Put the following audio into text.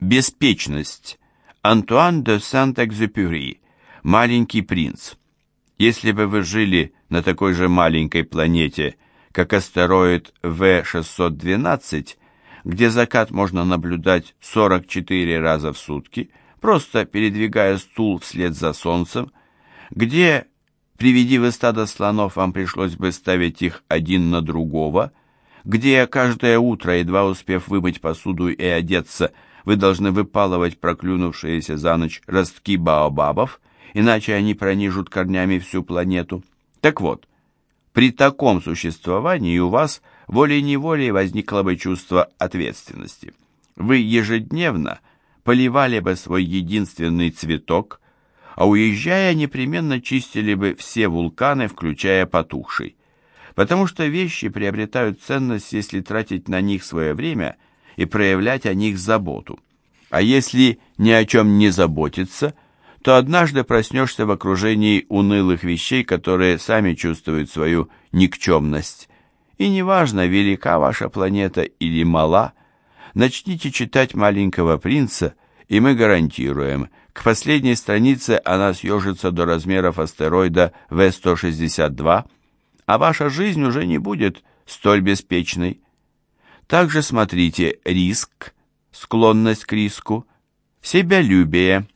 Беспечность. Антуан де Сент-Экзюпюри. Маленький принц. Если бы вы жили на такой же маленькой планете, как астероид В-612, где закат можно наблюдать 44 раза в сутки, просто передвигая стул вслед за солнцем, где, приведив стадо слонов, вам пришлось бы ставить их один на другого, где каждое утро, едва успев вымыть посуду и одеться, вы должны выпалывать проклюнувшиеся за ночь ростки баобабов, иначе они пронижут корнями всю планету. Так вот, при таком существовании у вас волей-неволей возникло бы чувство ответственности. Вы ежедневно поливали бы свой единственный цветок, а уезжая непременно чистили бы все вулканы, включая потухший. Потому что вещи приобретают ценность, если тратить на них свое время – и проявлять о них заботу. А если ни о чем не заботиться, то однажды проснешься в окружении унылых вещей, которые сами чувствуют свою никчемность. И неважно, велика ваша планета или мала, начните читать «Маленького принца», и мы гарантируем, к последней странице она съежится до размеров астероида В-162, а ваша жизнь уже не будет столь беспечной. Также смотрите риск, склонность к риску, себялюбие,